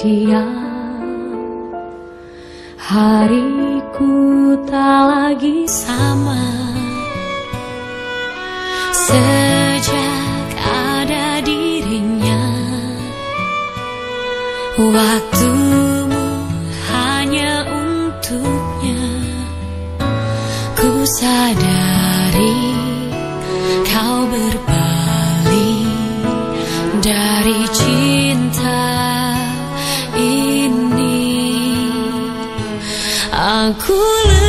diam Hariku tak lagi sama. Sejak ada dirinya Waktumu hanya untuknya. Ku sadari kau berbalik dari cinta 哭了。